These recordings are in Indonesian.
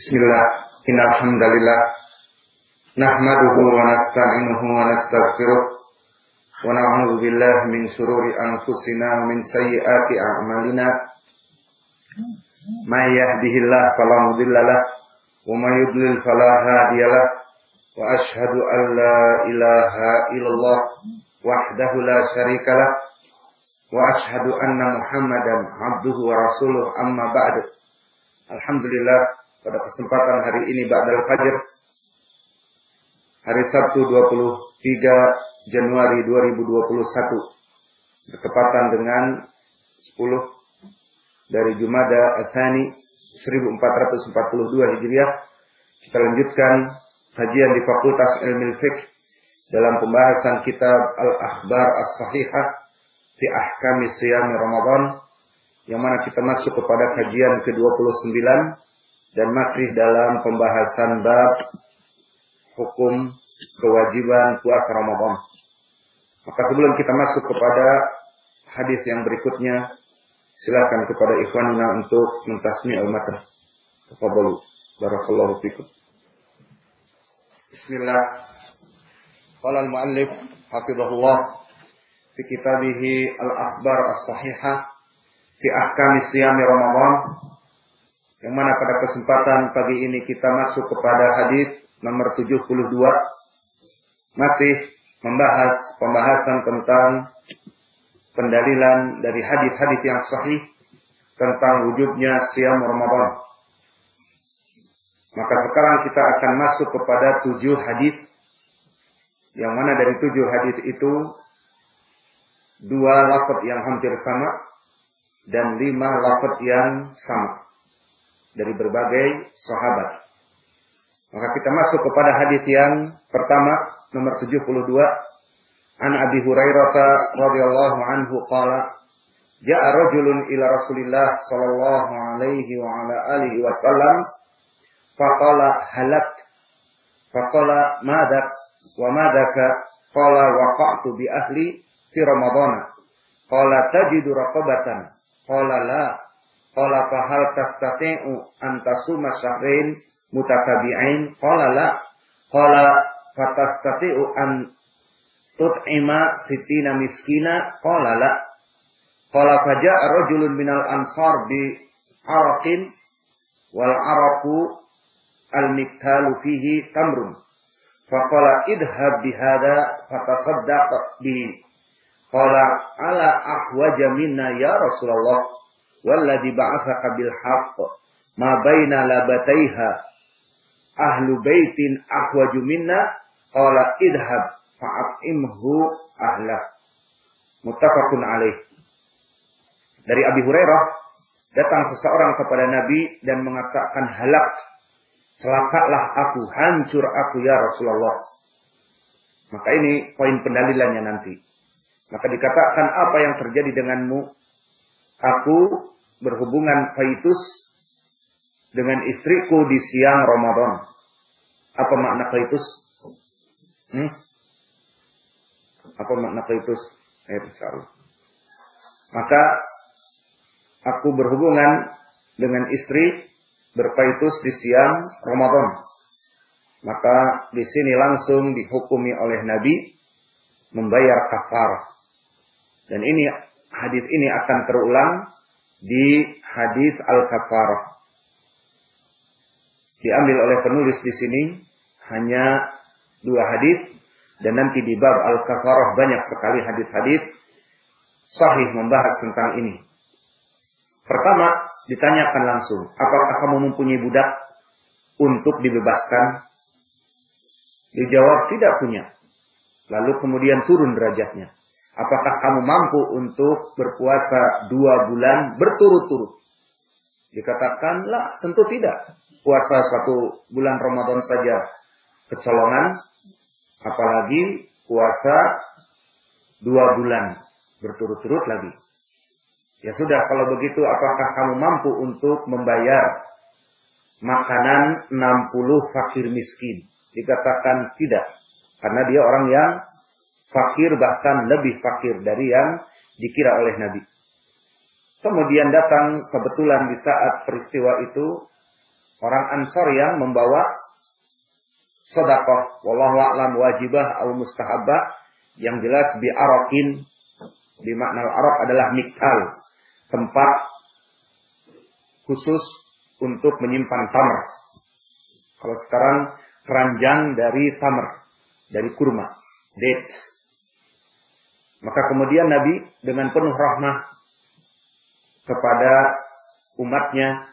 Bismillah. Innal hamdalillah nahmaduhu wa nasta'inuhu wa nastaghfiruh wa na'udzu billahi min shururi anfusina wa min sayyiati a'malina. May yahdihillahu fala mudhillalah wa may yudlil fala hadiyalah. Wa ashhadu an la ilaha illallah wahdahu la syarikalah wa ashhadu anna Muhammadan abduhu wa rasuluh amma ba'du. Alhamdulillah pada kesempatan hari ini Ba'dal Fajr hari Sabtu 23 Januari 2021 bertepatan dengan 10 dari Jumada Athani 1442 Hijriah. Kita lanjutkan kajian di Fakultas Ilmu Fiqh dalam pembahasan kitab Al-Akhbar As-Sahihah fi Ahkami Siyam Ramadan yang mana kita masuk kepada kajian ke-29 dan masih dalam pembahasan bab hukum kewajiban puasa Ramadan. Maka sebelum kita masuk kepada hadis yang berikutnya, silakan kepada ikhwanina untuk mentasmi al-matan. Tafadhalu. Barakallahu fikum. Bismillah. Qala al-muallif hafizahullah fi kitabih al-akhbar as-sahihah fi ahkam siyam Ramadan yang mana pada kesempatan pagi ini kita masuk kepada hadis nomor 72 masih membahas pembahasan tentang pendalilan dari hadis-hadis yang sahih tentang wujudnya siam Ramadan. Maka sekarang kita akan masuk kepada tujuh hadis. Yang mana dari tujuh hadis itu dua lafaz yang hampir sama dan lima lafaz yang sama dari berbagai sahabat. Maka kita masuk kepada hadis yang pertama nomor 72 An Abi Hurairah radhiyallahu anhu qala Ja'a rajulun ila Rasulillah sallallahu alaihi wa ala alihi wasallam faqala halak faqala madak wa madaka qala waqa'tu bi ahli fi ramadhana. Qala tajidu raqabatan qala la Qala fa hal tastati'u an tasuma syahrain mutatabi'ain? Qala la. Qala fa tastati'u an tut'ima sitina miskina? Qala la. Qala fa ja'a rajulun minal ansar bi araqin wal araqu al miktalu fihi tamrun. Faqala idhab bihada fatasaddaq bi. Qala ala ahwaja minna ya Rasulullah walladhi ba'athaka bil haqq ma baina labataiha ahlu baitin ahwaju minna qala idhab fa'at'imhu ahla muttafaqun alaih dari Abi Hurairah datang seseorang kepada Nabi dan mengatakan halak celakalah aku hancur aku ya Rasulullah. Maka ini poin pendalilannya nanti. Maka dikatakan apa yang terjadi denganmu aku berhubungan faitus dengan istriku di siang Ramadan. Apa makna faitus? Hmm? Apa makna faitus? Eh, insyaallah. Maka aku berhubungan dengan istri berfaitus di siang Ramadan. Maka di sini langsung dihukumi oleh Nabi membayar kafar. Dan ini hadis ini akan terulang di hadis al-kafarah. Diambil oleh penulis di sini hanya dua hadis dan nanti di bab al-kafarah banyak sekali hadis-hadis sahih membahas tentang ini. Pertama, ditanyakan langsung, apakah kamu mempunyai budak untuk dibebaskan? Dijawab tidak punya. Lalu kemudian turun derajatnya. Apakah kamu mampu untuk berpuasa dua bulan berturut-turut? Dikatakanlah tentu tidak. Puasa satu bulan Ramadan saja kecolongan. Apalagi puasa dua bulan berturut-turut lagi. Ya sudah, kalau begitu apakah kamu mampu untuk membayar makanan 60 fakir miskin? Dikatakan tidak. Karena dia orang yang fakir bahkan lebih fakir dari yang dikira oleh Nabi. Kemudian datang kebetulan di saat peristiwa itu orang Ansor yang membawa sedekah wallahu a'lam wajibah atau mustahabah yang jelas bi arakin di makna arok adalah mikal tempat khusus untuk menyimpan tamar kalau sekarang keranjang dari tamar dari kurma date maka kemudian Nabi dengan penuh rahmah kepada umatnya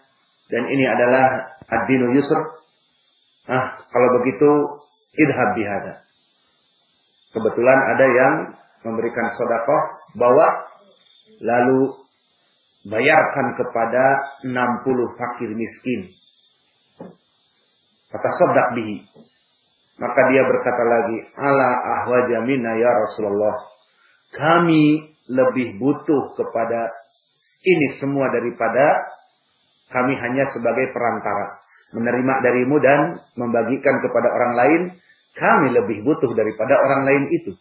dan ini adalah ad-dinu yusr. Ah, kalau begitu idhab bihada. Kebetulan ada yang memberikan sodakoh bawa lalu bayarkan kepada 60 fakir miskin. Kata sodak bihi. Maka dia berkata lagi, ala ahwajamina ya Rasulullah. Kami lebih butuh kepada ini semua daripada kami hanya sebagai perantara. Menerima darimu dan membagikan kepada orang lain. Kami lebih butuh daripada orang lain itu.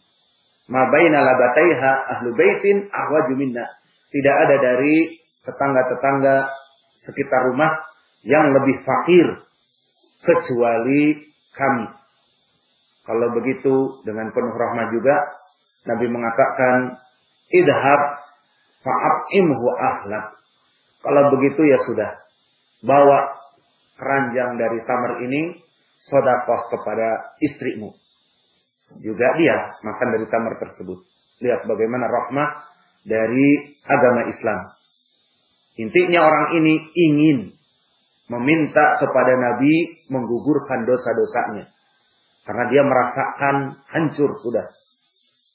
Ma baina labataiha ahlu baitin ahwaju minna. Tidak ada dari tetangga-tetangga sekitar rumah yang lebih fakir kecuali kami. Kalau begitu dengan penuh rahmat juga Nabi mengatakan idhab fa'ab'imhu ahlak. Kalau begitu ya sudah. Bawa keranjang dari tamar ini sodakoh kepada istrimu. Juga dia makan dari tamar tersebut. Lihat bagaimana rahmah dari agama Islam. Intinya orang ini ingin meminta kepada Nabi menggugurkan dosa-dosanya. Karena dia merasakan hancur sudah.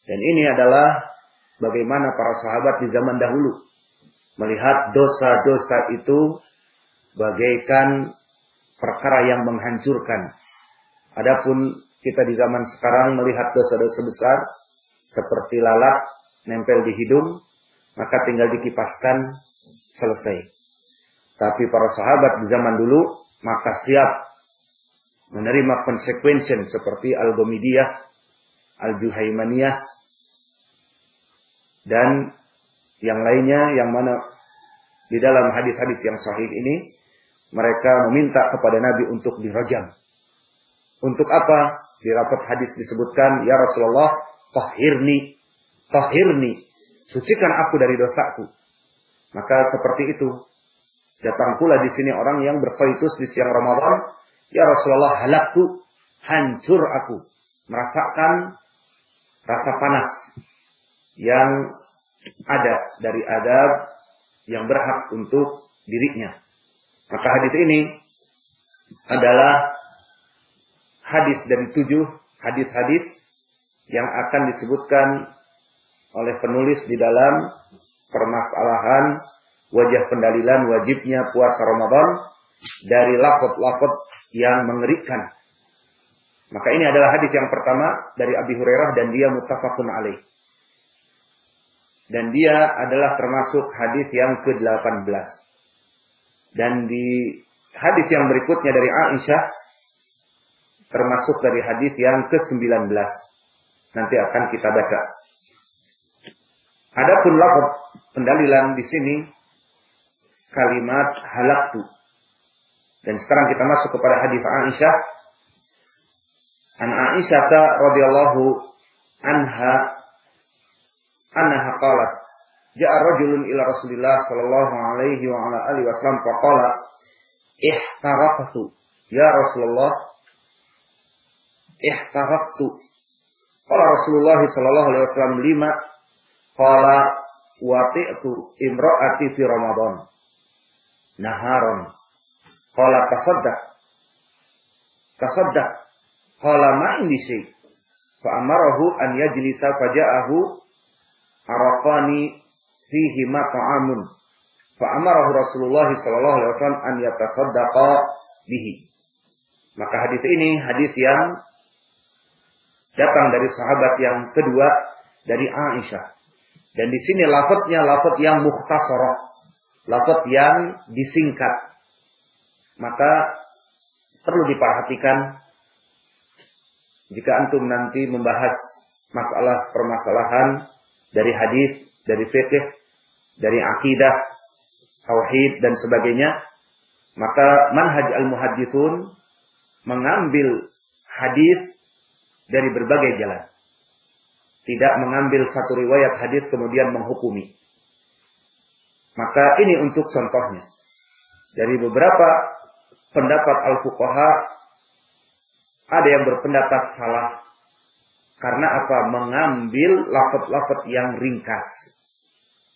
Dan ini adalah bagaimana para sahabat di zaman dahulu melihat dosa-dosa itu bagaikan perkara yang menghancurkan. Adapun kita di zaman sekarang melihat dosa-dosa besar seperti lalat nempel di hidung, maka tinggal dikipaskan selesai. Tapi para sahabat di zaman dulu maka siap menerima konsekuensi seperti Al-Gomidiyah, Al-Juhaimaniyah, dan yang lainnya yang mana di dalam hadis-hadis yang sahih ini mereka meminta kepada Nabi untuk dirajam. Untuk apa? Di rapat hadis disebutkan, Ya Rasulullah, tahirni, tahirni, sucikan aku dari dosaku. Maka seperti itu. Datang pula di sini orang yang berfaitus di siang Ramadan, Ya Rasulullah, halakku, hancur aku. Merasakan rasa panas yang ada dari adab yang berhak untuk dirinya. Maka hadis ini adalah hadis dari tujuh hadis-hadis yang akan disebutkan oleh penulis di dalam permasalahan wajah pendalilan wajibnya puasa Ramadan dari lafaz-lafaz yang mengerikan. Maka ini adalah hadis yang pertama dari Abi Hurairah dan dia muttafaqun alaih. Dan dia adalah termasuk hadis yang ke-18. Dan di hadis yang berikutnya dari Aisyah termasuk dari hadis yang ke-19. Nanti akan kita baca. Adapun lafaz pendalilan di sini kalimat halaktu. Dan sekarang kita masuk kepada hadis Aisyah. An Aisyah radhiyallahu anha annaha qalat ja'a rajulun ila Rasulillah sallallahu alaihi wa ala alihi wasallam faqala ihtaraqtu ya Rasulullah ihtaraqtu qala Rasulullah sallallahu alaihi wasallam lima? Qala wati'tu imra'ati fi Ramadan naharon qala tasaddaq tasaddaq qala ma indi syai fa amarahu an yajlisa faja'ahu arafani fihi ma ta'amun. Fa amarahu Rasulullah sallallahu alaihi wasallam an yatasaddaqa bihi. Maka hadis ini hadis yang datang dari sahabat yang kedua dari Aisyah. Dan di sini lafadznya lafadz yang mukhtasarah. Lafadz yang disingkat. Maka perlu diperhatikan jika antum nanti membahas masalah permasalahan dari hadis, dari fikih, dari akidah, tauhid dan sebagainya, Maka manhaj al-muhadithun mengambil hadis dari berbagai jalan. Tidak mengambil satu riwayat hadis kemudian menghukumi. Maka ini untuk contohnya. Dari beberapa pendapat al-fuqaha ada yang berpendapat salah karena apa? Mengambil lafaz-lafaz yang ringkas.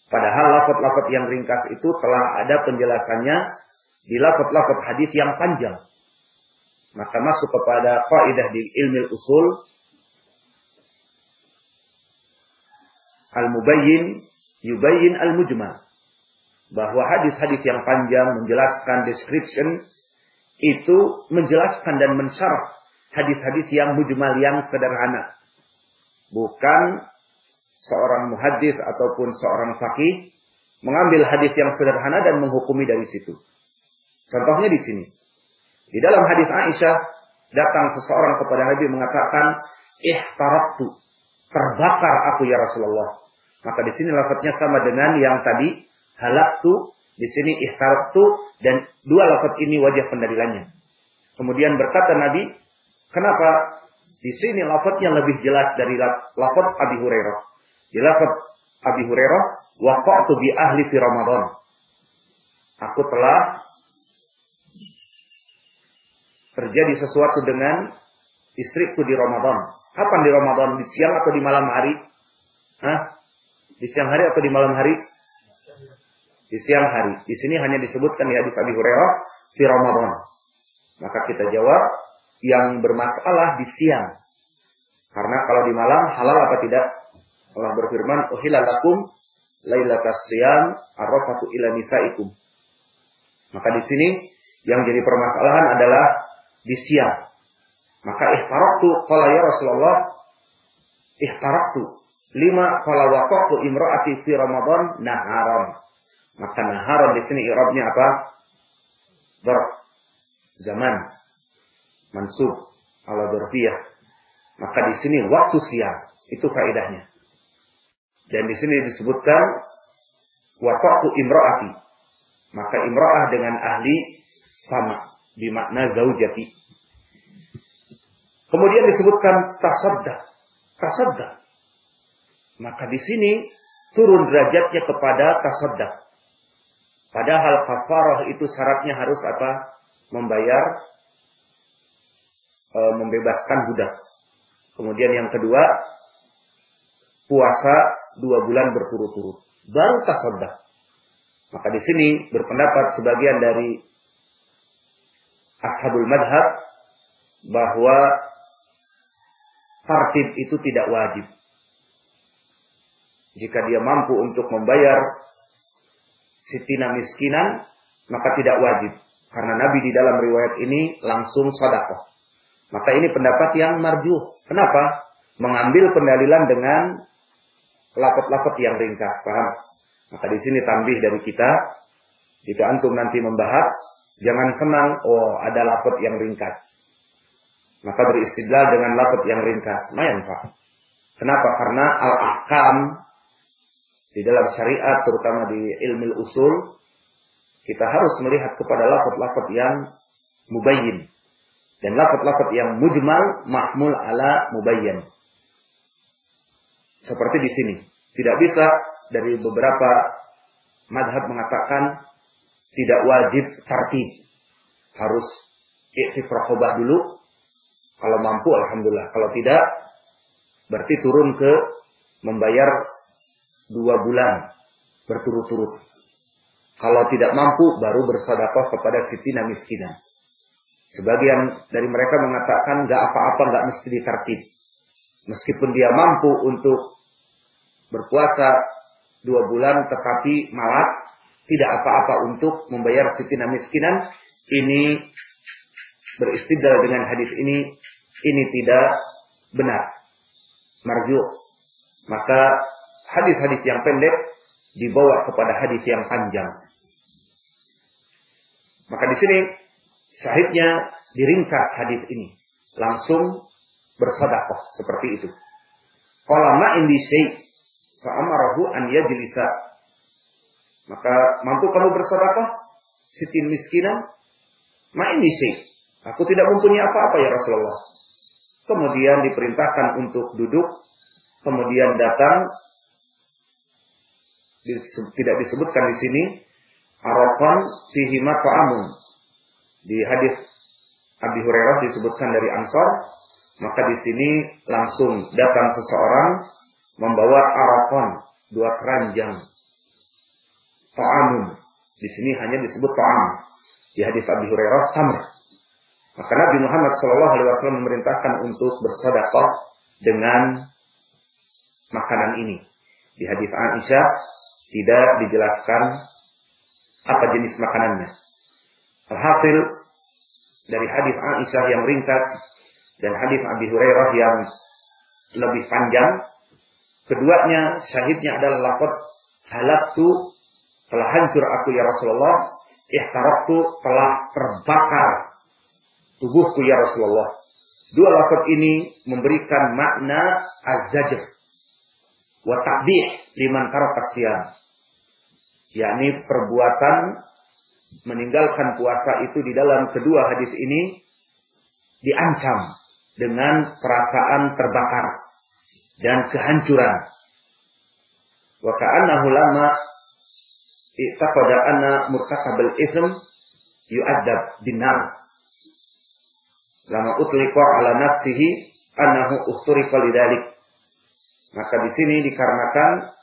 Padahal lafaz-lafaz yang ringkas itu telah ada penjelasannya di lafaz-lafaz hadis yang panjang. Maka masuk kepada kaidah di ilmu usul al-mubayyin yubayyin al-mujmal bahwa hadis-hadis yang panjang menjelaskan description itu menjelaskan dan mensyarah hadis-hadis yang mujmal yang sederhana. Bukan seorang muhadis ataupun seorang fakih mengambil hadis yang sederhana dan menghukumi dari situ. Contohnya di sini. Di dalam hadis Aisyah datang seseorang kepada Nabi mengatakan, "Ihtaraqtu." Terbakar aku ya Rasulullah. Maka di sini lafadznya sama dengan yang tadi halaktu, di sini ihtarabtu dan dua lafaz ini wajah pendalilannya. Kemudian berkata Nabi, kenapa di sini lafadznya lebih jelas dari lafaz Abi Hurairah. Di lafaz Abi Hurairah, waqa'tu bi ahli fi Ramadan. Aku telah terjadi sesuatu dengan istriku di Ramadan. Kapan di Ramadan? Di siang atau di malam hari? Hah? Di siang hari atau di malam hari? di siang hari. Di sini hanya disebutkan ya di Abi Hurairah di Ramadan. Maka kita jawab yang bermasalah di siang. Karena kalau di malam halal apa tidak? Allah berfirman, "Uhilla lakum lailatas siyam arrafatu ila nisaikum." Maka di sini yang jadi permasalahan adalah di siang. Maka ihtaraktu qala ya Rasulullah ihtaraktu lima qala waqaqtu imra'ati fi Ramadan naharan. Maka naharon di sini irabnya apa? Ber zaman mansub ala dzarfiyah. Maka di sini waktu siang itu kaidahnya. Dan di sini disebutkan waktu imro'ati. Maka imro'ah dengan ahli sama makna zaujati. Kemudian disebutkan tasadda. Tasadda. Maka di sini turun derajatnya kepada tasadda. Padahal kafarah itu syaratnya harus apa? Membayar, e, membebaskan budak. Kemudian yang kedua, puasa dua bulan berturut-turut. Baru tasodah. Maka di sini berpendapat sebagian dari ashabul madhab bahwa tartib itu tidak wajib. Jika dia mampu untuk membayar sitina miskinan, maka tidak wajib. Karena Nabi di dalam riwayat ini langsung sadaqah. Maka ini pendapat yang marjuh. Kenapa? Mengambil pendalilan dengan lapot-lapot yang ringkas. Paham? Maka di sini tambih dari kita. Jika antum nanti membahas, jangan senang, oh ada lapot yang ringkas. Maka beristidlal dengan lapot yang ringkas. Mayan Pak. Kenapa? Karena al-ahkam di dalam syariat terutama di ilmu usul kita harus melihat kepada lafaz-lafaz yang mubayyin dan lafaz-lafaz yang mujmal mahmul ala mubayyin. Seperti di sini. Tidak bisa dari beberapa madhab mengatakan tidak wajib tartib. Harus iktifrah dulu. Kalau mampu alhamdulillah. Kalau tidak berarti turun ke membayar dua bulan berturut-turut. Kalau tidak mampu baru bersedekah kepada sitina miskinan. Sebagian dari mereka mengatakan nggak apa-apa nggak mesti ditertib. Meskipun dia mampu untuk berpuasa dua bulan tetapi malas tidak apa-apa untuk membayar sitina miskinan ini beristidlal dengan hadis ini ini tidak benar marju maka hadis-hadis yang pendek dibawa kepada hadis yang panjang. Maka di sini syahidnya diringkas hadis ini. Langsung bersedekah seperti itu. Qala ma indi syai' fa amarahu an yajlisa. Maka mampu kamu bersedekah sitin miskinan? main di Aku tidak mempunyai apa-apa ya Rasulullah. Kemudian diperintahkan untuk duduk. Kemudian datang. Tidak disebutkan di sini. Arafan fihi ta'amun. Di hadis Abi Hurairah disebutkan dari Ansor. Maka di sini langsung datang seseorang membawa arafan dua keranjang ta'amun. Di sini hanya disebut ta'am. Di hadis Abi Hurairah tamr. Maka Nabi Muhammad Wasallam memerintahkan untuk bersedekah dengan makanan ini. Di hadis Aisyah tidak dijelaskan apa jenis makanannya. Alhasil dari hadis Aisyah yang ringkas dan hadis Abi Hurairah yang lebih panjang, keduanya syahidnya adalah lafaz halaktu telah hancur aku ya Rasulullah, ihtaraktu telah terbakar tubuhku ya Rasulullah. Dua lafaz ini memberikan makna az-zajr wa liman taraka yakni perbuatan meninggalkan puasa itu di dalam kedua hadis ini diancam dengan perasaan terbakar dan kehancuran. Wa ka'annahu lama i'taqada anna murtakabal ithm yu'adzab binar. Lama utliqa ala nafsihi annahu uhturiqa lidalik. Maka di sini dikarenakan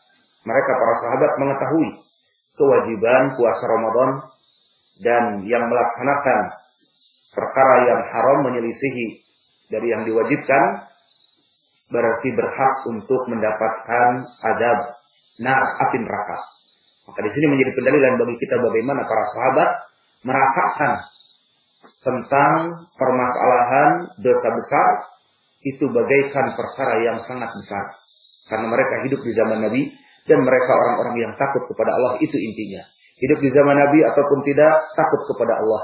mereka para sahabat mengetahui kewajiban puasa Ramadan dan yang melaksanakan perkara yang haram menyelisihi dari yang diwajibkan berarti berhak untuk mendapatkan adab nar api neraka. Maka di sini menjadi pendalilan bagi kita bagaimana para sahabat merasakan tentang permasalahan dosa besar itu bagaikan perkara yang sangat besar. Karena mereka hidup di zaman Nabi dan mereka orang-orang yang takut kepada Allah itu intinya. Hidup di zaman Nabi ataupun tidak takut kepada Allah.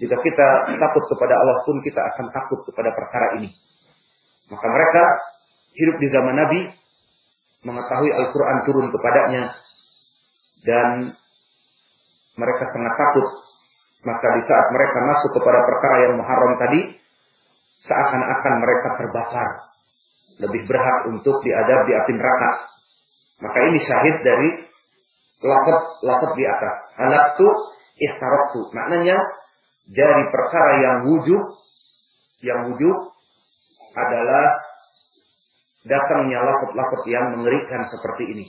Jika kita takut kepada Allah pun kita akan takut kepada perkara ini. Maka mereka hidup di zaman Nabi mengetahui Al-Quran turun kepadanya dan mereka sangat takut. Maka di saat mereka masuk kepada perkara yang muharram tadi, seakan-akan mereka terbakar. Lebih berhak untuk diadab di api neraka. Maka ini syahid dari lakot-lakot di atas. Halaktu ihtaroktu. Maknanya dari perkara yang wujud, yang wujud adalah datangnya lakot-lakot yang mengerikan seperti ini.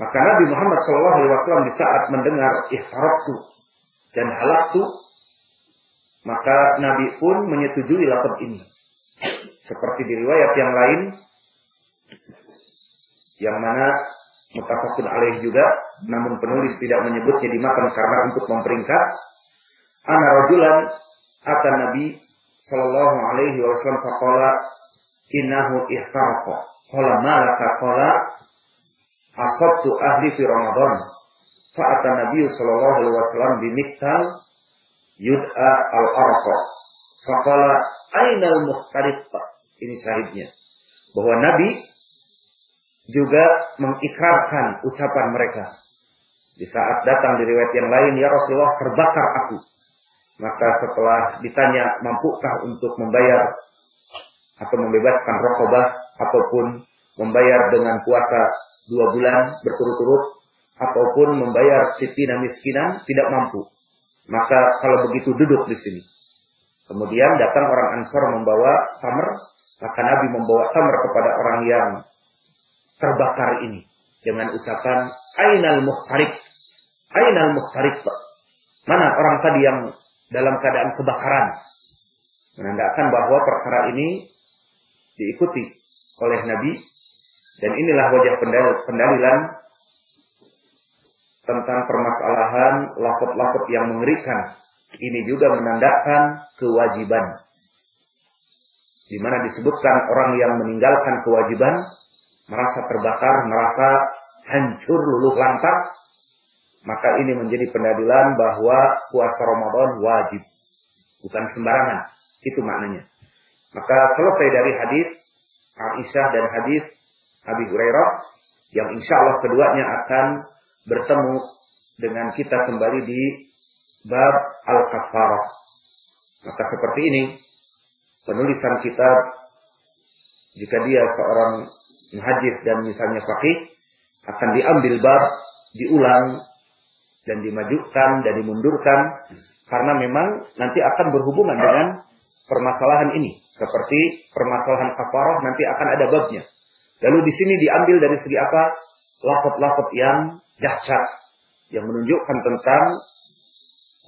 Maka Nabi Muhammad SAW di saat mendengar ihtaraktu dan halaktu, maka Nabi pun menyetujui lafaz ini. Seperti di riwayat yang lain, yang mana mutafakun alaih juga, namun penulis tidak menyebutnya dimakan karena untuk memperingkat. Ana rajulan kata Nabi Sallallahu Alaihi Wasallam faqala innahu ihtaraqa. Qala malaka qala asabtu ahli fi Ramadan. Fa'ata Nabi sallallahu alaihi wasallam bimiktal yud'a al-arqa. Faqala aina al-muhtarif? Ini syahidnya. Bahwa Nabi juga mengikrarkan ucapan mereka. Di saat datang di riwayat yang lain, ya Rasulullah terbakar aku. Maka setelah ditanya, mampukah untuk membayar atau membebaskan rokobah ataupun membayar dengan puasa dua bulan berturut-turut ataupun membayar sitina miskinan tidak mampu. Maka kalau begitu duduk di sini. Kemudian datang orang Ansor membawa tamar, maka Nabi membawa tamar kepada orang yang terbakar ini dengan ucapan Ainal muhtarik. Ainal muhtarik. Mana orang tadi yang dalam keadaan kebakaran? Menandakan bahwa perkara ini diikuti oleh Nabi dan inilah wajah pendalilan tentang permasalahan lafot-lafot yang mengerikan. Ini juga menandakan kewajiban. Di mana disebutkan orang yang meninggalkan kewajiban, merasa terbakar, merasa hancur luluh lantak, maka ini menjadi pendalilan bahwa puasa Ramadan wajib. Bukan sembarangan. Itu maknanya. Maka selesai dari hadis Aisyah dan hadis Abi Hurairah yang insya Allah keduanya akan bertemu dengan kita kembali di bab al-kafarah. Maka seperti ini penulisan kitab jika dia seorang muhadis dan misalnya fakih akan diambil bab diulang dan dimajukan dan dimundurkan karena memang nanti akan berhubungan dengan permasalahan ini. Seperti permasalahan kafarah nanti akan ada babnya. Lalu di sini diambil dari segi apa? Lafaz-lafaz yang dahsyat yang menunjukkan tentang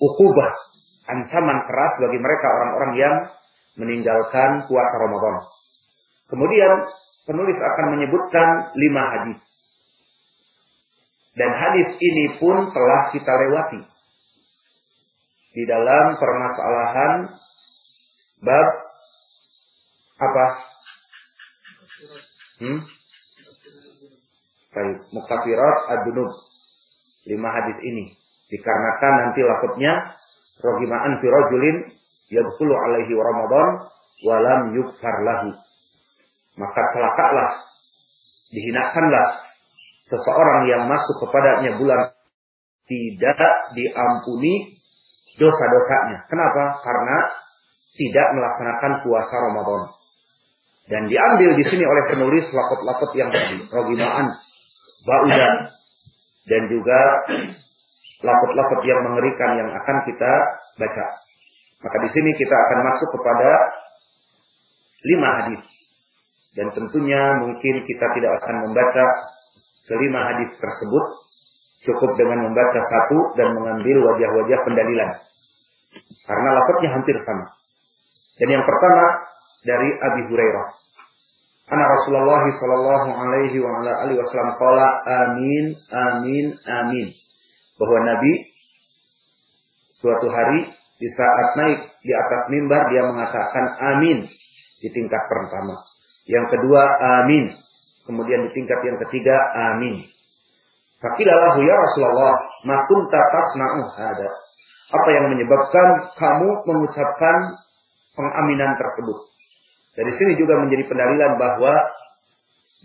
ukubah ancaman keras bagi mereka orang-orang yang meninggalkan puasa Ramadan. Kemudian penulis akan menyebutkan lima hadis. Dan hadis ini pun telah kita lewati di dalam permasalahan bab apa? Hmm? Baik, mukafirat ad-dunub. Lima hadis ini dikarenakan nanti lafadznya rohima'an fi rajulin yadkhulu alaihi Ramadan walam yukfar lahu. Maka celakalah, dihinakanlah seseorang yang masuk kepadanya bulan tidak diampuni dosa-dosanya. Kenapa? Karena tidak melaksanakan puasa Ramadan. Dan diambil di sini oleh penulis lakot-lakot yang tadi. Rogimaan, ba'udan, dan juga lakot-lakot yang mengerikan yang akan kita baca. Maka di sini kita akan masuk kepada lima hadis. Dan tentunya mungkin kita tidak akan membaca kelima hadis tersebut. Cukup dengan membaca satu dan mengambil wajah-wajah pendalilan. Karena lafadznya hampir sama. Dan yang pertama dari Abi Hurairah. Anak Rasulullah sallallahu alaihi wasallam qala amin amin amin. Bahwa Nabi suatu hari di saat naik di atas mimbar dia mengatakan amin di tingkat pertama. Yang kedua amin. Kemudian di tingkat yang ketiga amin. Fakilalahu ya Rasulullah, makunta tasna'u hada. Apa yang menyebabkan kamu mengucapkan pengaminan tersebut? Dari sini juga menjadi pendalilan bahwa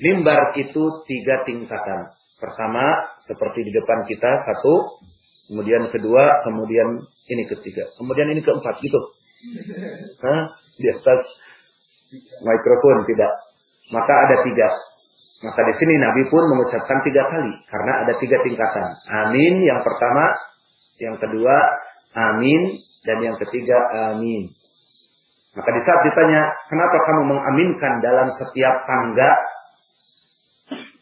mimbar itu tiga tingkatan. Pertama, seperti di depan kita, satu. Kemudian kedua, kemudian ini ketiga. Kemudian ini keempat, gitu. Hah? Di atas mikrofon, tidak. Maka ada tiga. Maka di sini Nabi pun mengucapkan tiga kali. Karena ada tiga tingkatan. Amin yang pertama. Yang kedua, amin. Dan yang ketiga, amin. Maka di saat ditanya, kenapa kamu mengaminkan dalam setiap tangga?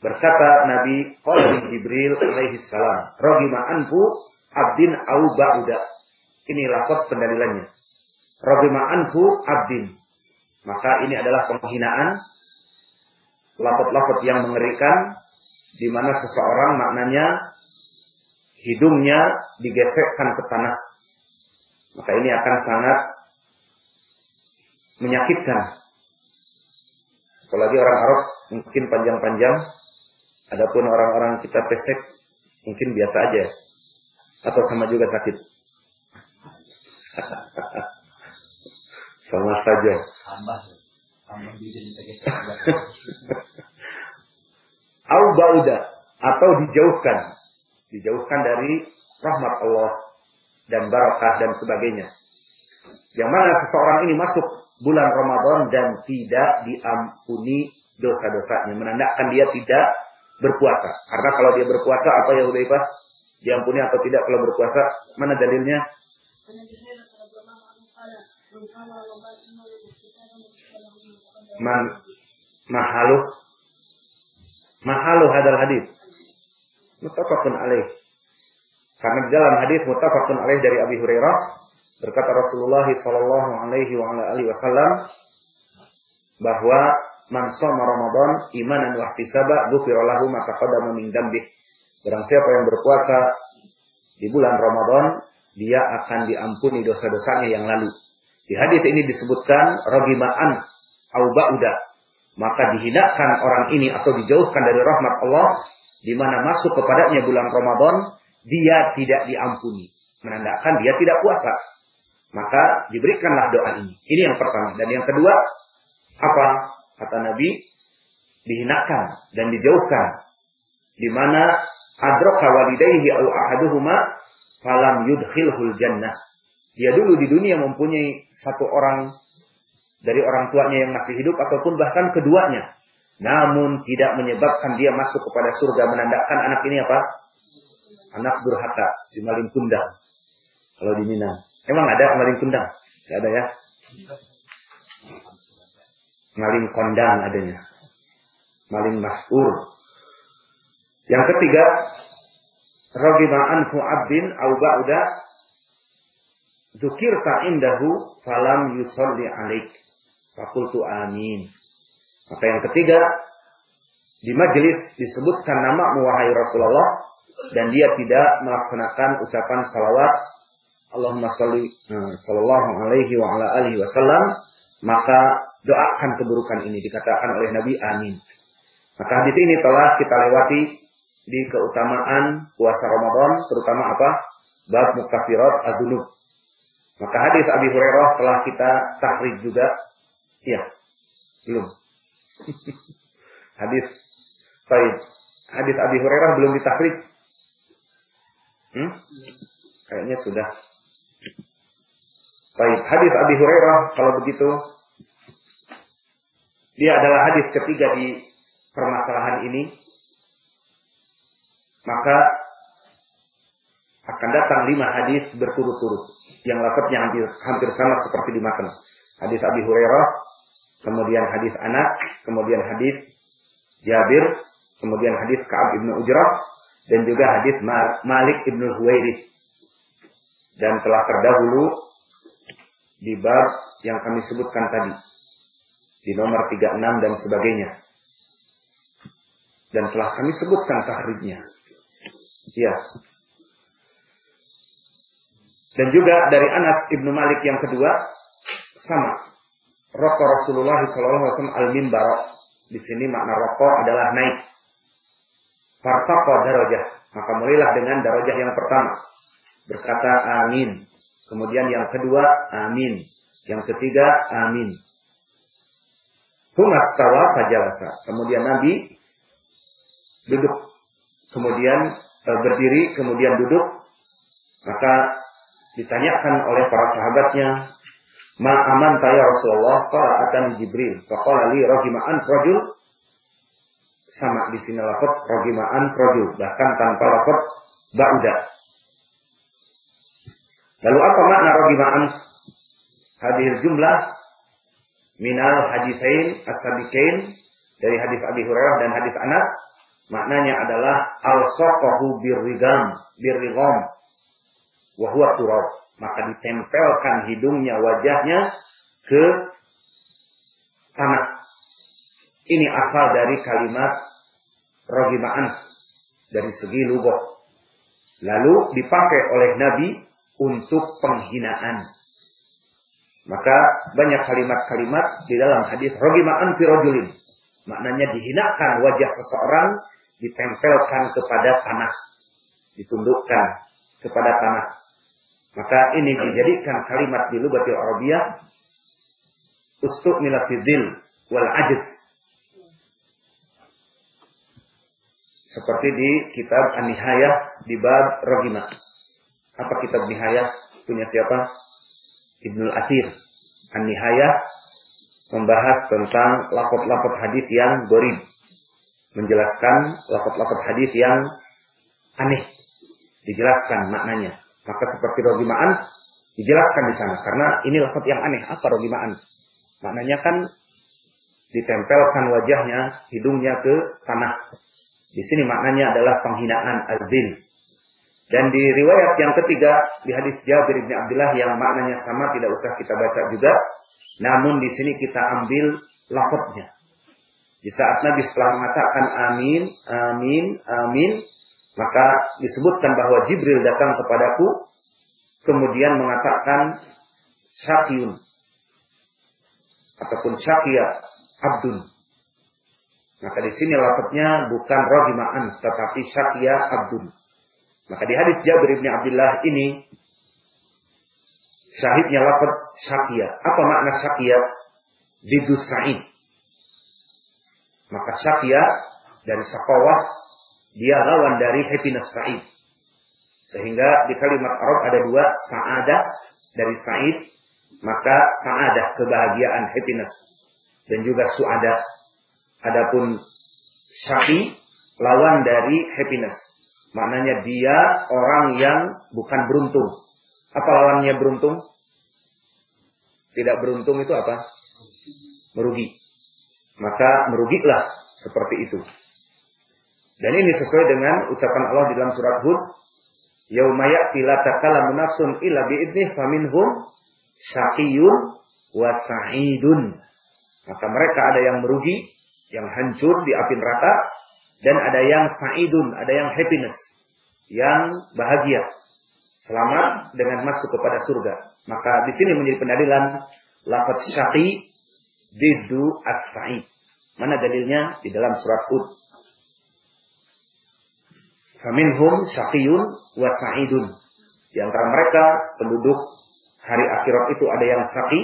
Berkata Nabi Qali Jibril alaihi salam, "Rogima anfu abdin au ba'uda." Ini lafaz pendalilannya. Rogima anfu abdin. Maka ini adalah penghinaan lafaz-lafaz yang mengerikan di mana seseorang maknanya hidungnya digesekkan ke tanah. Maka ini akan sangat menyakitkan. Apalagi orang Arab mungkin panjang-panjang Adapun orang-orang kita pesek mungkin biasa aja atau sama juga sakit. sama saja. Tambah, tambah bisa Au bauda atau dijauhkan, dijauhkan dari rahmat Allah dan barakah dan sebagainya. Yang mana seseorang ini masuk bulan Ramadan dan tidak diampuni dosa-dosanya, menandakan dia tidak berpuasa. Karena kalau dia berpuasa apa ya Hudzaifah? Diampuni atau tidak kalau berpuasa? Mana dalilnya? Man mahalu mahalu hadal hadis. Muttafaqun alaih. Karena di dalam hadis muttafaqun alaih dari Abi Hurairah berkata Rasulullah sallallahu alaihi wasallam bahwa man shoma Ramadan imanan wa ihtisaba ghufira lahu ma taqaddama min dambih. Barang siapa yang berpuasa di bulan Ramadan, dia akan diampuni dosa-dosanya yang lalu. Di hadis ini disebutkan ragima'an au ba'uda. Maka dihinakan orang ini atau dijauhkan dari rahmat Allah di mana masuk kepadanya bulan Ramadan, dia tidak diampuni. Menandakan dia tidak puasa. Maka diberikanlah doa ini. Ini yang pertama. Dan yang kedua, apa? Kata Nabi, dihinakan dan dijauhkan. Di mana adraka walidayhi au ahaduhuma falam yudkhilhul jannah. Dia dulu di dunia mempunyai satu orang dari orang tuanya yang masih hidup ataupun bahkan keduanya. Namun tidak menyebabkan dia masuk kepada surga menandakan anak ini apa? Anak durhaka, si maling kundang. Kalau di Minang. Emang ada maling kundang? Tidak ada ya? Maling kondang adanya. Maling mas'ur. Yang ketiga, Ragima anhu abdin au ba'da Dukirta indahu falam yusalli alaik. Fakultu amin. Maka yang ketiga, di majelis disebutkan nama wahai Rasulullah dan dia tidak melaksanakan ucapan salawat Allahumma salli uh, sallallahu alaihi wa ala alihi wasallam maka doakan keburukan ini dikatakan oleh Nabi amin. Maka hadis ini telah kita lewati di keutamaan puasa Ramadan terutama apa? Bab mukafirat adzunub. Maka hadis Abi Hurairah telah kita tahrij juga. Iya. Belum. hadis baik. Hadis Abi Hurairah belum ditahrij. Hmm? Kayaknya sudah. Baik, hadis Abi Hurairah kalau begitu dia adalah hadis ketiga di permasalahan ini. Maka akan datang lima hadis berturut-turut yang lafadznya hampir, hampir sama seperti dimakan. Hadis Abi Hurairah, kemudian hadis Anas, kemudian hadis Jabir, kemudian hadis Ka'ab ibnu Ujrah, dan juga hadis Malik ibnu Huwairith. Dan telah terdahulu di bab yang kami sebutkan tadi. Di nomor 36 dan sebagainya. Dan telah kami sebutkan tahridnya. Ya. Dan juga dari Anas ibnu Malik yang kedua sama. Rokok Rasulullah SAW al-mimbar. Di sini makna rokok adalah naik. Fartaqa darajah. Maka mulailah dengan darajah yang pertama. Berkata amin. Kemudian yang kedua amin. Yang ketiga amin. Humas tawa fajalasa. Kemudian Nabi duduk. Kemudian e, berdiri, kemudian duduk. Maka ditanyakan oleh para sahabatnya, Ma aman ya Rasulullah, qala akan Jibril, faqala li rahima'an rajul sama di sini lafaz rahima'an rajul, bahkan tanpa lafaz ba'da. Lalu apa makna rahima'an? Hadir jumlah minal hadisain as-sabiqain dari hadis Abi Hurairah dan hadis Anas Maknanya adalah al-saqahu birrigam, birrigam. Wa huwa turab. Maka ditempelkan hidungnya, wajahnya ke tanah. Ini asal dari kalimat rohima'an. Dari segi lubuk. Lalu dipakai oleh Nabi untuk penghinaan. Maka banyak kalimat-kalimat di dalam hadis rohima'an fi rajulin. Maknanya dihinakan wajah seseorang ditempelkan kepada tanah, ditundukkan kepada tanah. Maka ini dijadikan kalimat di lugatil Arabiyah ustuk milafidil wal ajiz. Seperti di kitab An-Nihayah di bab Rohima. Apa kitab Nihayah? Punya siapa? Ibnul Athir. An-Nihayah membahas tentang lapot-lapot hadis yang gorib menjelaskan lafaz-lafaz hadis yang aneh. Dijelaskan maknanya. Maka seperti rogimaan dijelaskan di sana karena ini lafaz yang aneh. Apa rogimaan? Maknanya kan ditempelkan wajahnya, hidungnya ke tanah. Di sini maknanya adalah penghinaan azil. Dan di riwayat yang ketiga di hadis Jabir bin Abdullah yang maknanya sama tidak usah kita baca juga. Namun di sini kita ambil lafaznya. Di saat Nabi setelah mengatakan amin, amin, amin, maka disebutkan bahwa Jibril datang kepadaku, kemudian mengatakan syakiyun, ataupun syakia abdun. Maka di sini lafadznya bukan rohima'an, tetapi syakia abdun. Maka di hadis Jabir bin Abdullah ini syahidnya lafaz syakia. Apa makna syakia? Didus sa'id maka syakya dari sakawah dia lawan dari happiness sa'id. Sehingga di kalimat Arab ada dua sa'adah dari sa'id, maka sa'adah kebahagiaan happiness dan juga su'ada. Adapun syaqi lawan dari happiness. Maknanya dia orang yang bukan beruntung. Apa lawannya beruntung? Tidak beruntung itu apa? Merugi. Maka merugilah seperti itu. Dan ini sesuai dengan ucapan Allah di dalam surat Hud, "Yauma ya'ti la takallamu nafsun illa bi'idnih faminhum syaqiyun wa sa'idun." Maka mereka ada yang merugi, yang hancur di api neraka, dan ada yang sa'idun, ada yang happiness, yang bahagia, selamat dengan masuk kepada surga. Maka di sini menjadi pendalilan lafaz syaqi didu as-sa'id. Mana dalilnya? Di dalam surat Hud Faminhum syaqiyun wa sa'idun. Di antara mereka penduduk hari akhirat itu ada yang syaqi,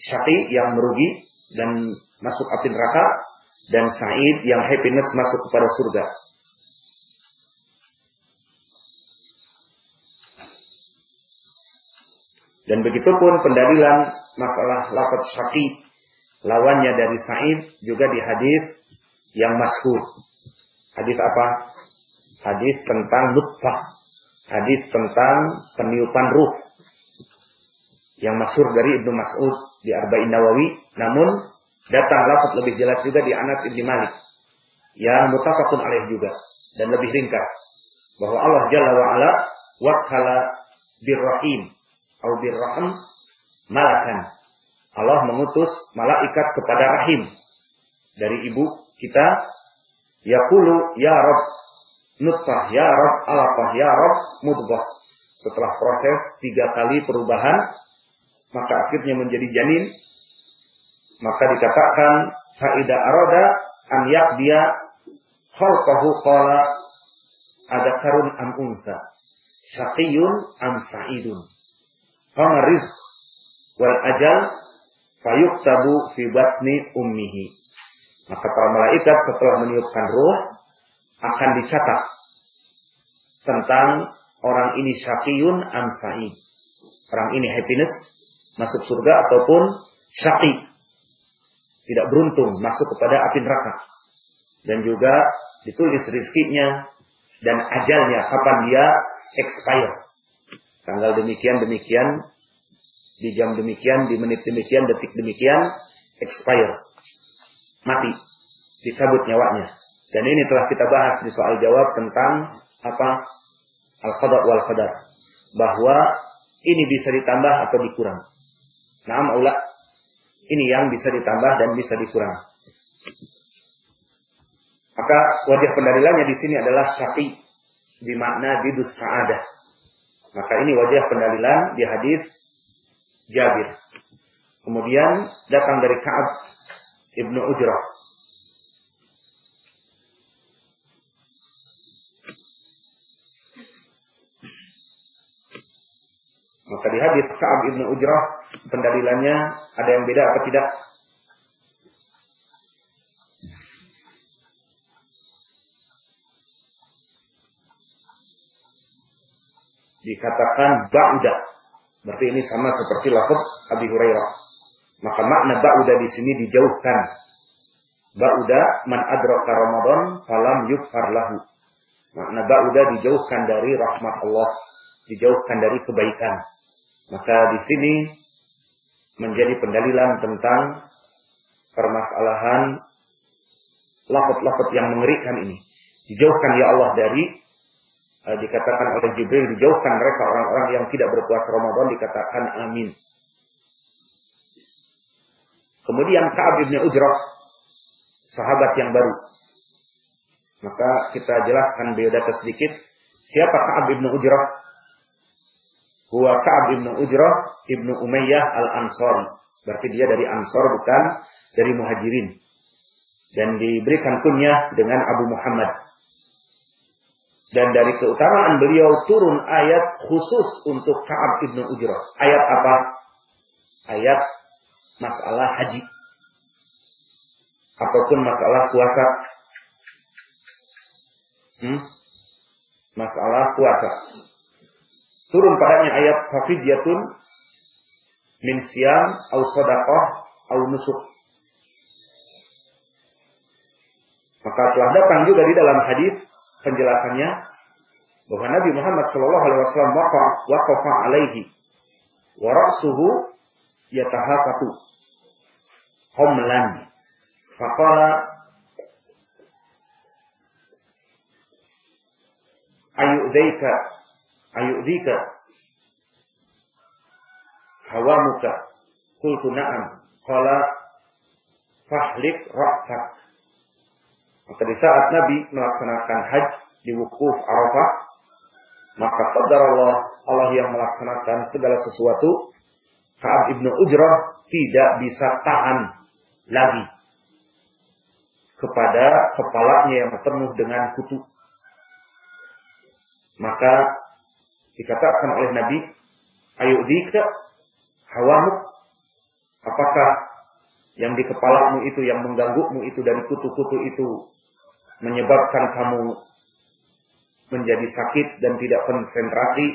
syaqi yang merugi dan masuk api neraka dan sa'id yang happiness masuk kepada surga. Dan begitu pun pendalilan masalah lafaz syaqi lawannya dari sa'id juga di hadis yang masyhur. Hadis apa? hadis tentang nutfah, hadis tentang peniupan ruh yang masyhur dari Ibnu Mas'ud di Arba'in Nawawi, namun datang lafaz lebih jelas juga di Anas bin Malik yang mutafakun alaih juga dan lebih ringkas bahwa Allah Jalla wa ala wakala birrahim atau birrahim malakan. Allah mengutus malaikat kepada rahim dari ibu kita yaqulu ya Rabb nutfah ya Rob, alafah ya Rob, mudghah. Setelah proses tiga kali perubahan, maka akhirnya menjadi janin. Maka dikatakan faida aroda an dia khalqahu qala ada karun am unsa syaqiyun am sa'idun. Fama rizq wal ajal fayuktabu fi batni ummihi. Maka para malaikat setelah meniupkan roh akan dicatat tentang orang ini syakiyun am sa'id. Orang ini happiness masuk surga ataupun syaki tidak beruntung masuk kepada api neraka. Dan juga ditulis rizkinya dan ajalnya kapan dia expire. Tanggal demikian demikian di jam demikian, di menit demikian, detik demikian expire. Mati. Dicabut nyawanya. Dan ini telah kita bahas di soal jawab tentang apa al-qada wal qadar. Bahwa ini bisa ditambah atau dikurang. Nah, Allah ini yang bisa ditambah dan bisa dikurang. Maka wajah pendalilannya di sini adalah syaqi makna bidus sa'adah. Maka ini wajah pendalilan di hadis Jabir. Kemudian datang dari Ka'ab Ibnu Ujrah Maka di hadis Ka'ab ibnu Ujrah pendalilannya ada yang beda apa tidak? Dikatakan ba'uda. Berarti ini sama seperti lafaz Abi Hurairah. Maka makna ba'uda di sini dijauhkan. Ba'uda man adraka Ramadan falam yukfar lahu. Makna ba'uda dijauhkan dari rahmat Allah dijauhkan dari kebaikan. Maka di sini menjadi pendalilan tentang permasalahan lafaz-lafaz yang mengerikan ini. Dijauhkan ya Allah dari uh, dikatakan oleh Jibril dijauhkan mereka orang-orang yang tidak berpuasa Ramadan dikatakan amin. Kemudian Ka'ab bin Ujrah sahabat yang baru. Maka kita jelaskan biodata sedikit. Siapa Ka'ab bin Ujrah? Huwa Ka'ab ibnu Ujrah ibnu Umayyah al-Ansari. Berarti dia dari Ansor bukan dari Muhajirin. Dan diberikan kunyah dengan Abu Muhammad. Dan dari keutamaan beliau turun ayat khusus untuk Ka'ab ibnu Ujrah. Ayat apa? Ayat masalah haji. Ataupun masalah puasa. hmm, masalah puasa. Turun padanya ayat fafidyatun min siyam au sadaqah au nusuk. Maka telah datang juga di dalam hadis penjelasannya bahwa Nabi Muhammad Shallallahu Alaihi Wasallam waqafa alaihi wa ra'suhu yatahafatu homlan faqala ayu'dika ayu'dika hawamuka. Qultu na'am. Qala fahlik ra'sak. Maka di saat Nabi melaksanakan haji di wukuf Arafah maka qadar Allah Allah yang melaksanakan segala sesuatu Ka'ab ibnu Ujrah tidak bisa tahan lagi kepada kepalanya yang penuh dengan kutu. Maka dikatakan oleh Nabi, ayo dika hawamu, apakah yang di kepalamu itu, yang mengganggumu itu dari kutu-kutu itu menyebabkan kamu menjadi sakit dan tidak konsentrasi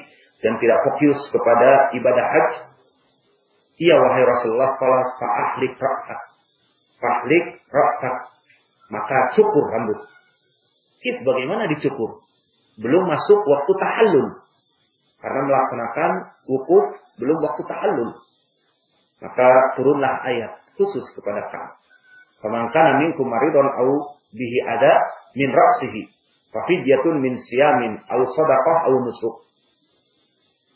dan tidak fokus kepada ibadah haji? Iya wahai Rasulullah, fala fa'ahlik raksak. Fa'ahlik raksak. Maka cukur rambut. Itu bagaimana dicukur? Belum masuk waktu tahallul. Karena melaksanakan wukuf belum waktu tahallul. Maka turunlah ayat khusus kepada kamu. Faman kana minkum maridun au bihi ada min ra'sihi Fafidyatun min siyamin au sadaqah au nusuk.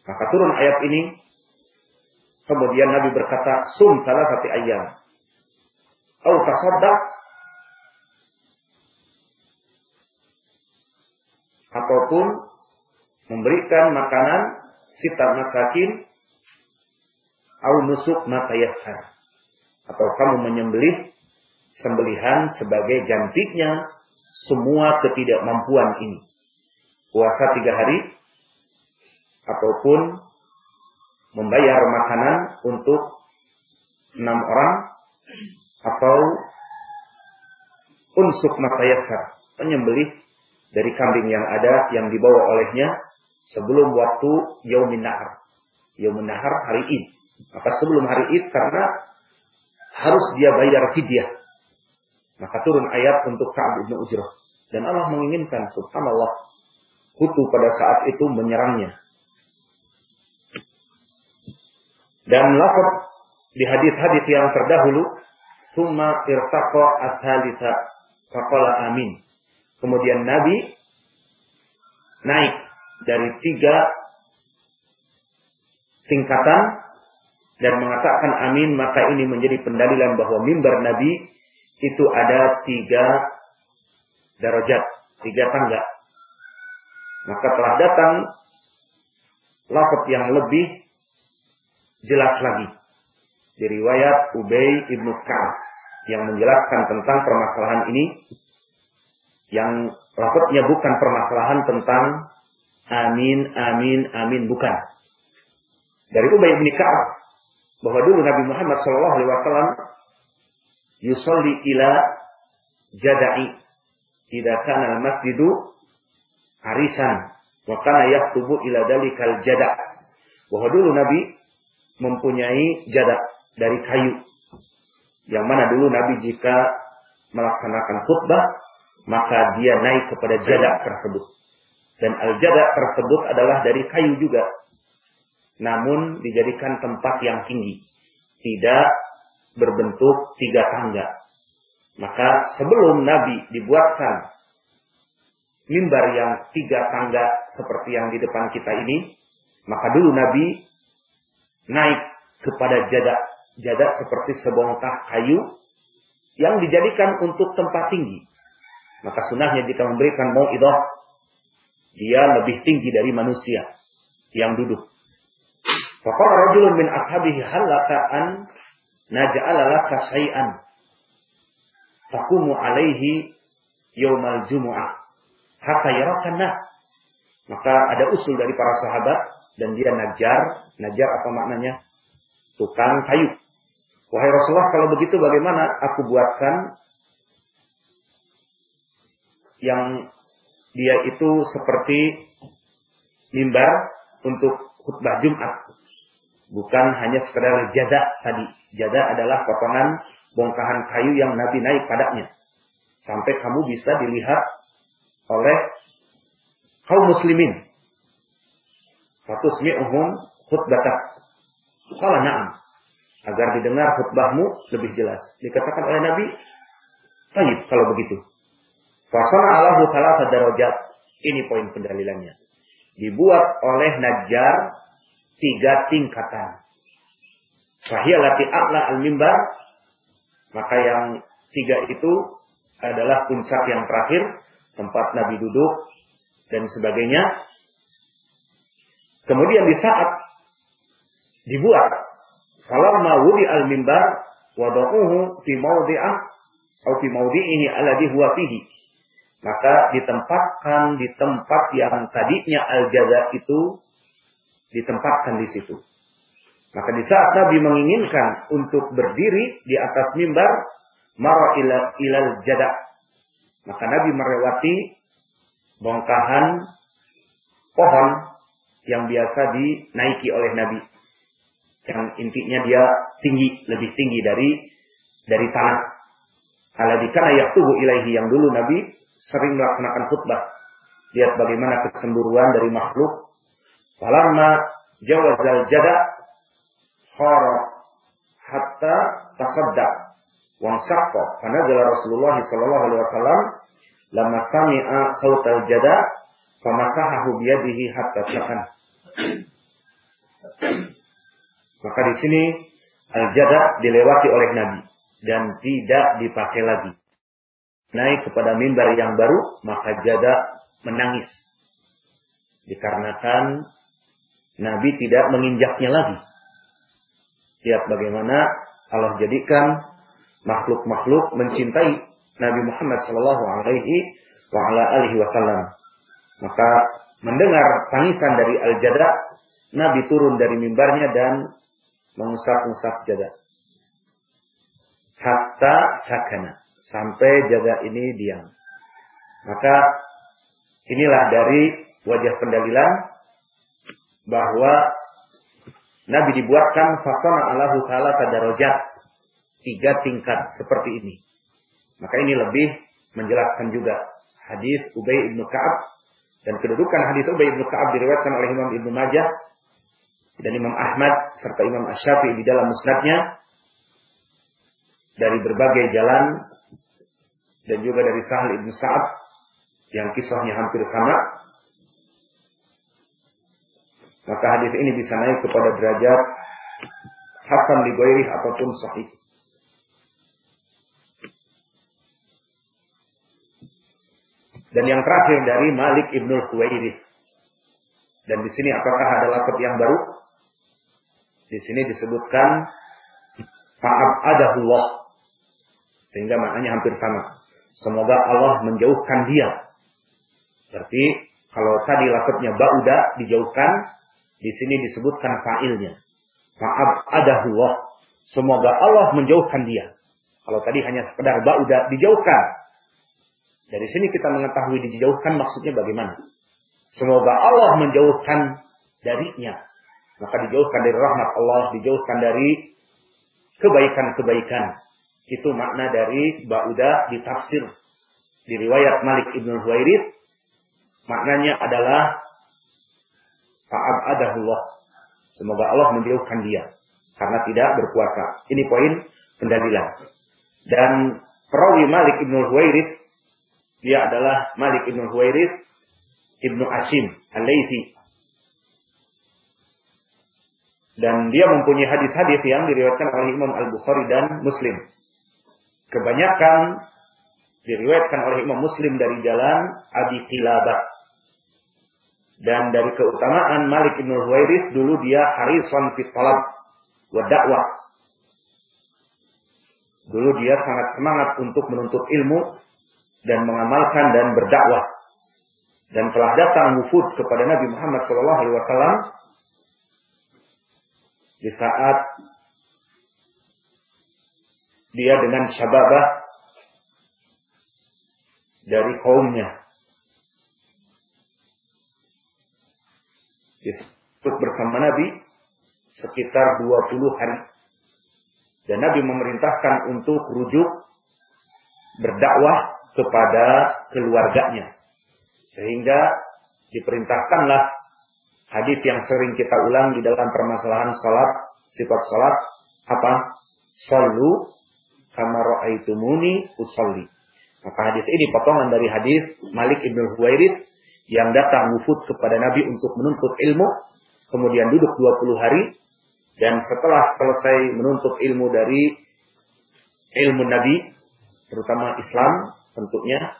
Maka turun ayat ini. Kemudian Nabi berkata, Sum salah satu ayam. Au tasaddaq. Ataupun memberikan makanan sitar masakin au nusuk matayasar. Atau kamu menyembelih sembelihan sebagai gantinya semua ketidakmampuan ini. Puasa tiga hari, ataupun membayar makanan untuk enam orang, atau unsuk matayasar, penyembelih dari kambing yang ada yang dibawa olehnya sebelum waktu yaumin nahar. Yaumin nahar hari id. Maka sebelum hari id karena harus dia bayar fidyah maka turun ayat untuk Ka'ab bin Ujrah. Dan Allah menginginkan subhanallah kutu pada saat itu menyerangnya. Dan lafaz di hadis-hadis yang terdahulu, "Tsumma irtaqa ats-tsalitsa amin." Kemudian Nabi naik dari tiga tingkatan dan mengatakan amin, maka ini menjadi pendalilan bahwa mimbar Nabi itu ada tiga darajat, tiga tangga. Maka telah datang lafaz yang lebih jelas lagi. Di riwayat Ubay ibnu Ka'ab yang menjelaskan tentang permasalahan ini yang lafaznya bukan permasalahan tentang amin, amin, amin, bukan. Dari Ubay ibnu Ka'ab bahwa dulu Nabi Muhammad SAW yusalli ila jada'i idza kana al-masjidu harisan wa kana yaktubu ila dalikal jada' bahwa dulu Nabi mempunyai jadak dari kayu yang mana dulu Nabi jika melaksanakan khutbah maka dia naik kepada jadak tersebut dan al-jadak tersebut adalah dari kayu juga namun dijadikan tempat yang tinggi tidak berbentuk tiga tangga. Maka sebelum Nabi dibuatkan mimbar yang tiga tangga seperti yang di depan kita ini, maka dulu Nabi naik kepada jadak. Jadak seperti sebongkah kayu yang dijadikan untuk tempat tinggi. Maka sunnahnya jika memberikan mau itu dia lebih tinggi dari manusia yang duduk. Faqala rajulun min ashabihi halaka an naj'ala laka syai'an taqumu alaihi yaumal jumu'ah? Hatta yarakan nas maka ada usul dari para sahabat dan dia najar najar apa maknanya? Tukang kayu. Wahai Rasulullah kalau begitu bagaimana aku buatkan yang dia itu seperti mimbar untuk khutbah Jumat. Bukan hanya sekedar jada tadi. Jada adalah potongan bongkahan kayu yang Nabi naik padanya. Sampai kamu bisa dilihat oleh kaum muslimin. Fatusmi'uhum khutbatak. Kala na'am. Agar didengar khutbahmu lebih jelas. Dikatakan oleh Nabi, Baik, kalau begitu. Fasana Allahu talata darajat. Ini poin pendalilannya. Dibuat oleh Najjar tiga tingkatan. Fahiyalati a'la al-mimbar. Maka yang tiga itu adalah puncak yang terakhir. Tempat Nabi duduk dan sebagainya. Kemudian di saat dibuat. Falamma wudi al-mimbar. Wadu'uhu fi mawdi'ah atau fi maudi'ihi alladhi huwa fihi. Maka ditempatkan di tempat yang tadinya al-jaza itu ditempatkan di situ. Maka di saat Nabi menginginkan untuk berdiri di atas mimbar, mara ila ilal jada. Maka Nabi melewati bongkahan pohon yang biasa dinaiki oleh Nabi. Yang intinya dia tinggi, lebih tinggi dari dari tanah. Aladikana yaktubu ilaihi yang dulu Nabi sering melaksanakan khutbah. Lihat bagaimana kecemburuan dari makhluk. Falamma jawazal jada khara hatta tasaddaq wa saqqa fanazala Rasulullah sallallahu alaihi wasallam lama sami'a sautal jada famasahahu biyadihi hatta sakan. Maka di sini al-jada dilewati oleh Nabi dan tidak dipakai lagi. Naik kepada mimbar yang baru, maka jada menangis. Dikarenakan Nabi tidak menginjaknya lagi. Lihat bagaimana Allah jadikan makhluk-makhluk mencintai Nabi Muhammad Shallallahu Alaihi Wasallam. Maka mendengar tangisan dari Al-Jada, Nabi turun dari mimbarnya dan mengusap-usap jada hatta sakana sampai jaga ini diam. Maka inilah dari wajah pendalilan bahwa Nabi dibuatkan fasana Allahu taala tadarajat tiga tingkat seperti ini. Maka ini lebih menjelaskan juga hadis Ubay ibnu Ka'ab dan kedudukan hadis Ubay ibnu Ka'ab diriwayatkan oleh Imam Ibnu Majah dan Imam Ahmad serta Imam Asy-Syafi'i di dalam musnadnya dari berbagai jalan dan juga dari Sahal ibn Sa'ad yang kisahnya hampir sama. Maka hadis ini bisa naik kepada derajat Hasan li ataupun sahih. Dan yang terakhir dari Malik ibn Huwairith. Dan di sini apakah ada lafaz yang baru? Di sini disebutkan Allah. Sehingga maknanya hampir sama. Semoga Allah menjauhkan dia. Berarti kalau tadi lafadznya ba'uda dijauhkan, di sini disebutkan fa'ilnya. Ma'ab adahullah. Semoga Allah menjauhkan dia. Kalau tadi hanya sekedar ba'uda dijauhkan. Dari sini kita mengetahui dijauhkan maksudnya bagaimana. Semoga Allah menjauhkan darinya. Maka dijauhkan dari rahmat Allah, dijauhkan dari kebaikan-kebaikan. Itu makna dari ba'uda ditafsir di riwayat Malik Ibn Huwairith. Maknanya adalah fa'ab adahullah. Semoga Allah menjauhkan dia karena tidak berpuasa. Ini poin pendalilan. Dan perawi Malik Ibn Huwairith dia adalah Malik Ibn Huwairith Ibnu Asim Al-Laythi. Dan dia mempunyai hadis-hadis yang diriwayatkan oleh Imam Al-Bukhari dan Muslim. Kebanyakan diriwayatkan oleh Imam Muslim dari jalan Abi Qilabah. Dan dari keutamaan Malik bin Huwairis dulu dia harisan fit talab wa dakwah. Dulu dia sangat semangat untuk menuntut ilmu dan mengamalkan dan berdakwah. Dan telah datang wufud kepada Nabi Muhammad SAW di saat dia dengan syababah dari kaumnya. disebut bersama Nabi sekitar 20 hari. Dan Nabi memerintahkan untuk rujuk berdakwah kepada keluarganya. Sehingga diperintahkanlah hadis yang sering kita ulang di dalam permasalahan salat, sifat salat apa? Sallu kama ra'aitumuni usolli. Maka hadis ini potongan dari hadis Malik ibn Huwairid yang datang wufud kepada Nabi untuk menuntut ilmu, kemudian duduk 20 hari, dan setelah selesai menuntut ilmu dari ilmu Nabi, terutama Islam tentunya,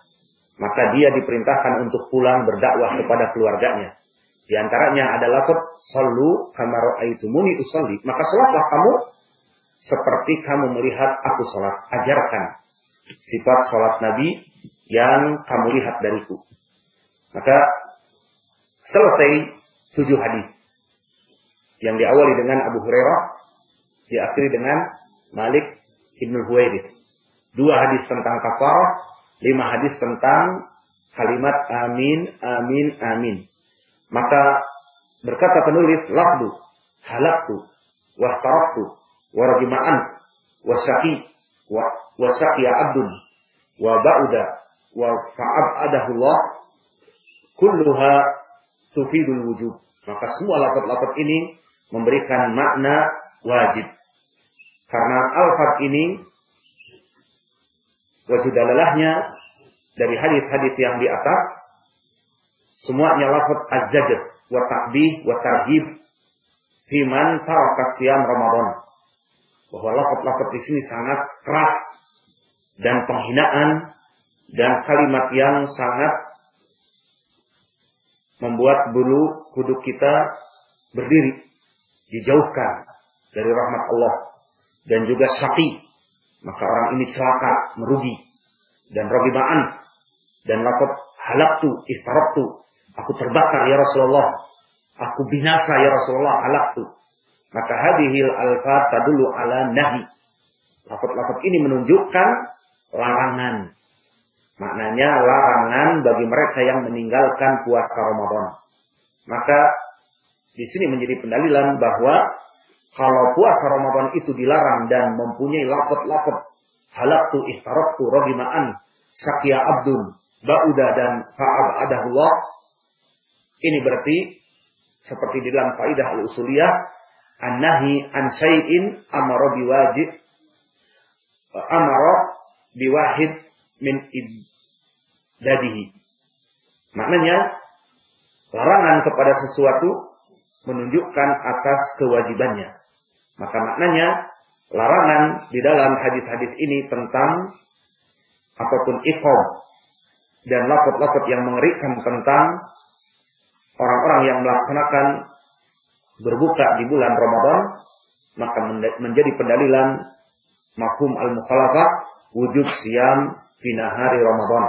maka dia diperintahkan untuk pulang berdakwah kepada keluarganya. Di antaranya adalah lafaz sallu kama ra'aitumuni usolli. Maka salatlah kamu seperti kamu melihat aku salat. Ajarkan sifat salat Nabi yang kamu lihat dariku. Maka selesai tujuh hadis yang diawali dengan Abu Hurairah, diakhiri dengan Malik Ibn Huwairith. Dua hadis tentang kafarah, lima hadis tentang kalimat amin, amin, amin. Maka berkata penulis, lafdu, halaktu, wahtaraktu, warajima'an, wasaki, wasaki abdun, wa ba'uda, wa fa'ab'adahullah, kulluha tufidul wujud. Maka semua lafaz-lafaz ini memberikan makna wajib. Karena al-fat ini wajib dalalahnya dari hadis-hadis yang di atas semuanya lafaz az-zajr wa ta'bih wa tarhib fi man taraka siyam Ramadan. Bahwa lafaz-lafaz di sini sangat keras dan penghinaan dan kalimat yang sangat membuat bulu kuduk kita berdiri, dijauhkan dari rahmat Allah dan juga syaqi. Maka orang ini celaka, merugi dan ragibaan dan lakot halaktu, iftarabtu. Aku terbakar ya Rasulullah. Aku binasa ya Rasulullah halaktu. Maka hadihil alfa tadulu ala nahi. Lafat-lafat ini menunjukkan larangan. Maknanya larangan bagi mereka yang meninggalkan puasa Ramadan. Maka di sini menjadi pendalilan bahwa kalau puasa Ramadan itu dilarang dan mempunyai lapot-lapot halaktu ihtaraktu rohima'an sakya abdun ba'uda dan fa'ab adahullah ini berarti seperti di dalam faidah al-usuliyah an-nahi an syai'in amara biwajib amara biwahid min iddadihi. Maknanya, larangan kepada sesuatu menunjukkan atas kewajibannya. Maka maknanya, larangan di dalam hadis-hadis ini tentang apa pun ikhom dan lapot-lapot yang mengerikan tentang orang-orang yang melaksanakan berbuka di bulan Ramadan, maka menjadi pendalilan mafhum al-mukhalafah wujud siam finahari Ramadan.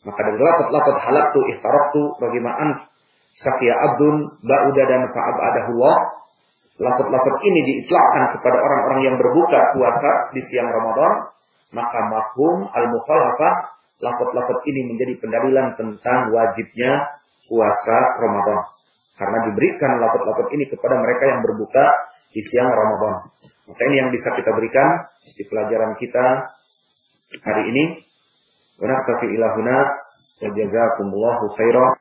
Maka dari lapat-lapat halaktu ihtaraktu bagaimana sakya abdun ba'uda dan fa'abadahullah. Lapat-lapat ini diitlakkan kepada orang-orang yang berbuka puasa di siang Ramadan. Maka mafhum al-mukhalafah lapat-lapat ini menjadi pendalilan tentang wajibnya puasa Ramadan. Karena diberikan lapat-lapat ini kepada mereka yang berbuka di siang Ramadan. Maka ini yang bisa kita berikan di pelajaran kita hari ini. Wa naktafi ilahuna wa jazakumullahu khairan.